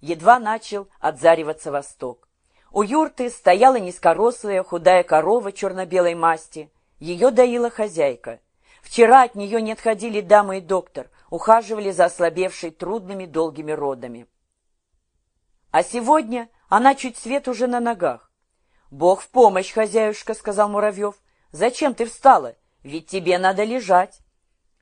едва начал отзариваться восток. У юрты стояла низкорослая худая корова черно-белой масти. Ее доила хозяйка. Вчера от нее не отходили дама и доктор, ухаживали за ослабевшей трудными долгими родами. А сегодня она чуть свет уже на ногах. «Бог в помощь, хозяюшка», — сказал Муравьев. «Зачем ты встала? Ведь тебе надо лежать».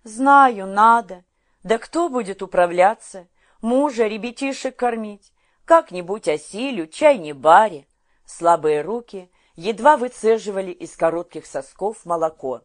«Знаю, надо. Да кто будет управляться? Мужа, ребятишек кормить? Как-нибудь осилю, чай не баре». Слабые руки едва выцеживали из коротких сосков молоко.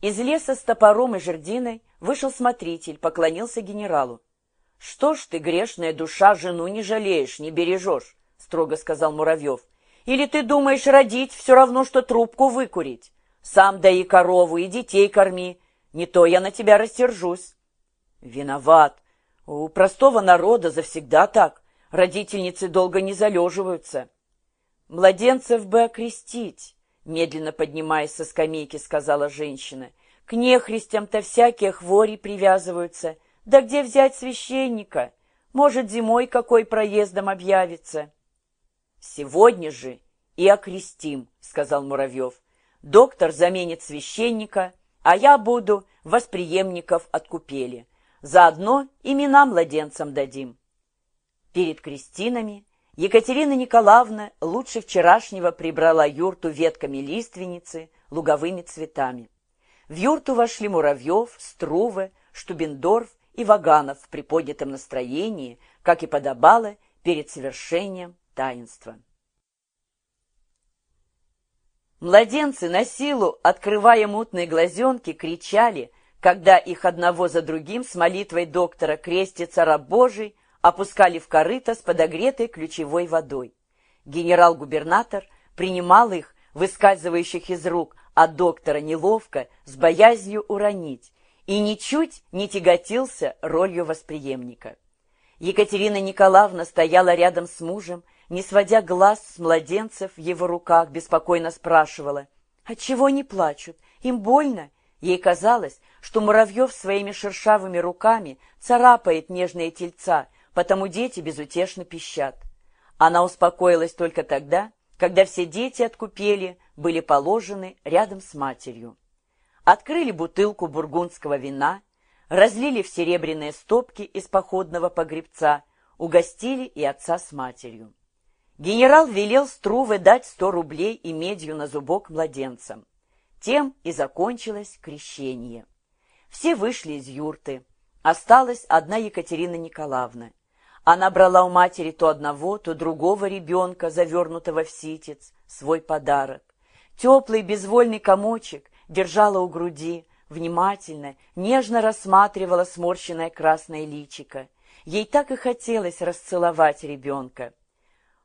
Из леса с топором и жердиной вышел смотритель, поклонился генералу. — Что ж ты, грешная душа, жену не жалеешь, не бережешь? — строго сказал Муравьев. — Или ты думаешь родить все равно, что трубку выкурить? Сам дай корову и детей корми, не то я на тебя рассержусь. — Виноват. У простого народа завсегда так. Родительницы долго не залеживаются. — Младенцев бы окрестить, — медленно поднимаясь со скамейки, сказала женщина. — К нехристям-то всякие хвори привязываются. Да где взять священника? Может, зимой какой проездом объявится? — Сегодня же и окрестим, — сказал Муравьев. Доктор заменит священника, а я буду восприемников от купели. Заодно имена младенцам дадим. Перед крестинами Екатерина Николаевна лучше вчерашнего прибрала юрту ветками лиственницы, луговыми цветами. В юрту вошли Муравьев, Струве, Штубендорф и Ваганов в приподнятом настроении, как и подобало перед совершением таинства. Младенцы на силу, открывая мутные глазенки, кричали, когда их одного за другим с молитвой доктора крестится раб Божий, опускали в корыто с подогретой ключевой водой. Генерал-губернатор принимал их, выскальзывающих из рук, а доктора неловко, с боязнью уронить, и ничуть не тяготился ролью восприемника. Екатерина Николаевна стояла рядом с мужем, не сводя глаз с младенцев в его руках, беспокойно спрашивала, «Отчего не плачут? Им больно?» Ей казалось, что Муравьев своими шершавыми руками царапает нежные тельца, потому дети безутешно пищат. Она успокоилась только тогда, когда все дети от купели были положены рядом с матерью. Открыли бутылку бургундского вина, разлили в серебряные стопки из походного погребца, угостили и отца с матерью. Генерал велел Струве дать сто рублей и медью на зубок младенцам. Тем и закончилось крещение. Все вышли из юрты. Осталась одна Екатерина Николаевна. Она брала у матери то одного, то другого ребенка, завернутого в ситец, свой подарок. Теплый безвольный комочек держала у груди, внимательно, нежно рассматривала сморщенное красное личико. Ей так и хотелось расцеловать ребенка.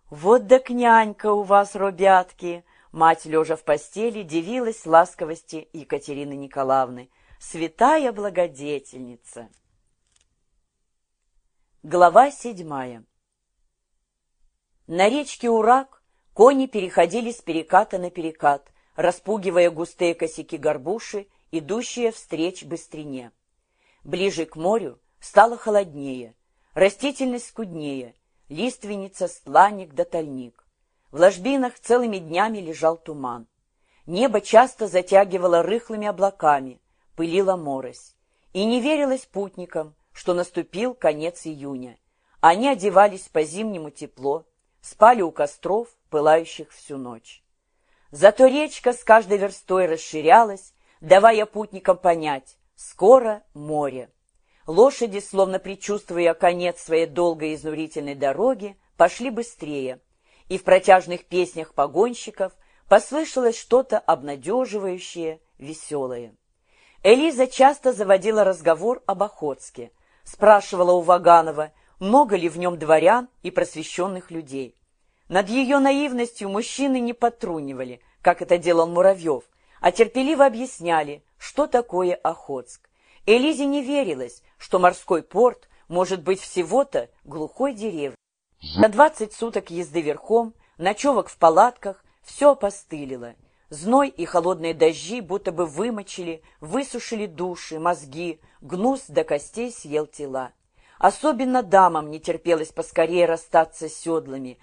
«Вот да княнька у вас, робятки!» Мать, лежа в постели, дивилась ласковости Екатерины Николаевны. «Святая благодетельница!» Глава седьмая На речке Урак кони переходили с переката на перекат, распугивая густые косяки горбуши, идущие встреч быстрине. Ближе к морю стало холоднее, растительность скуднее, лиственница, стланник да тальник. В ложбинах целыми днями лежал туман. Небо часто затягивало рыхлыми облаками, пылила морось. И не верилось путникам, что наступил конец июня. Они одевались по-зимнему тепло, спали у костров, пылающих всю ночь. Зато речка с каждой верстой расширялась, давая путникам понять — скоро море. Лошади, словно предчувствуя конец своей долгой изнурительной дороги, пошли быстрее, и в протяжных песнях погонщиков послышалось что-то обнадеживающее, веселое. Элиза часто заводила разговор об Охотске — спрашивала у Ваганова, много ли в нем дворян и просвещенных людей. Над ее наивностью мужчины не потрунивали, как это делал Муравьев, а терпеливо объясняли, что такое Охотск. Элизе не верилось, что морской порт может быть всего-то глухой деревней. На двадцать суток езды верхом, ночевок в палатках, все опостылило — Зной и холодные дожди будто бы вымочили, высушили души, мозги, гнус до костей съел тела. Особенно дамам не терпелось поскорее расстаться с седлами,